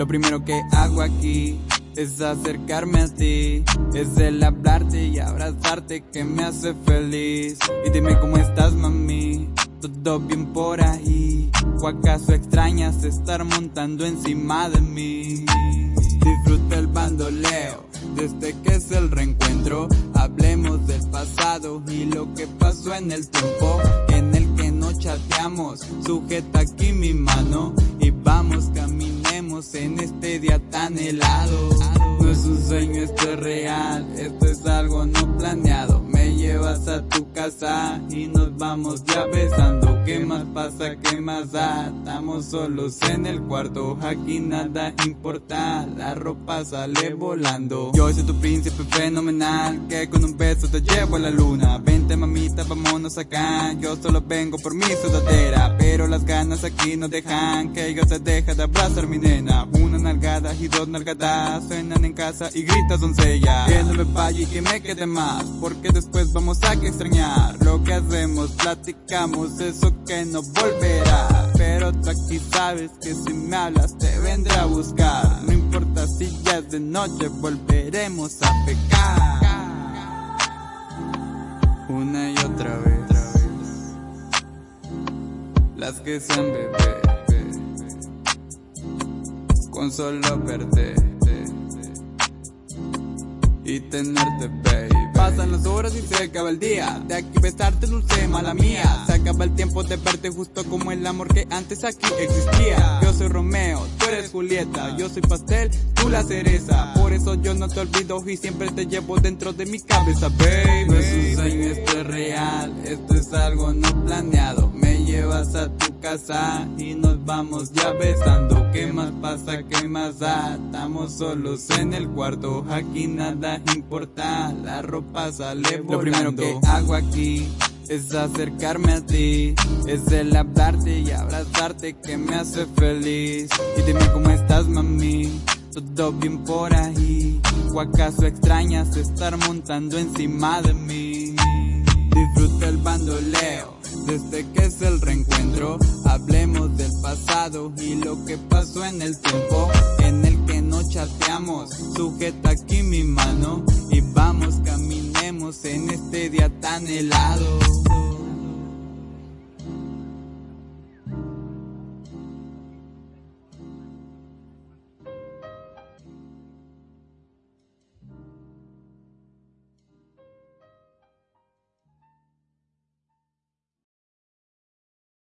Lo primero que hago aquí es acercarme a ti, es el hablarte y abrazarte que me hace feliz. Y dime cómo estás, mami, todo bien por ahí. ¿O acaso extrañas estar montando encima de mí? Disfruta el bandoleo, desde que es el reencuentro. Hablemos del pasado y lo que pasó en el tiempo en el que no chateamos. Sujeta aquí mi mano en este día tan helado. No es un sueño, esto es real, esto es algo no planeado. Me llevas a tu casa y nos vamos ya besando. ¿Qué más pasa? ¿Qué más da? Estamos solos en el cuarto, aquí nada importa. La ropa sale volando. Yo soy tu príncipe fenomenal, que con un beso te llevo a la luna. Vente mamita, vámonos acá. Yo solo vengo por mi sudadera, pero las ganas aquí no dejan que ella se deja de abrazar mi nena. Y dos nalgadas suenan en casa y gritas doncella. Que no me vaya y que me quede más, porque después vamos a que extrañar lo que hacemos. Platicamos eso que no volverá. Pero tú aquí sabes que si me hablas te vendré a buscar. No importa si ya es de noche, volveremos a pecar. Una y otra vez. Las que sean bebé. Con solo verte y tenerte, baby. Pasan las horas y se acaba el día. De aquí besarte dulce, mala mía. Se acaba el tiempo de verte justo como el amor que antes aquí existía. Yo soy Romeo, tú eres Julieta. Yo soy pastel, tú la cereza. Por eso yo no te olvido y siempre te llevo dentro de mi cabeza, baby. Casa y nos vamos ya besando. ¿Qué más pasa? ¿Qué más da? Estamos solos en el cuarto. Aquí nada importa. La ropa sale volando. Lo primero que hago aquí es acercarme a ti, es el hablarte y abrazarte que me hace feliz. Y dime cómo estás, mami, todo bien por ahí. ¿O acaso extrañas estar montando encima de mí? Disfruta el bandoleo, desde que es el reencuentro. Hablemos del pasado y lo que pasó en el tiempo en el que no chateamos. Sujeta aquí mi mano y vamos caminemos en este día tan helado.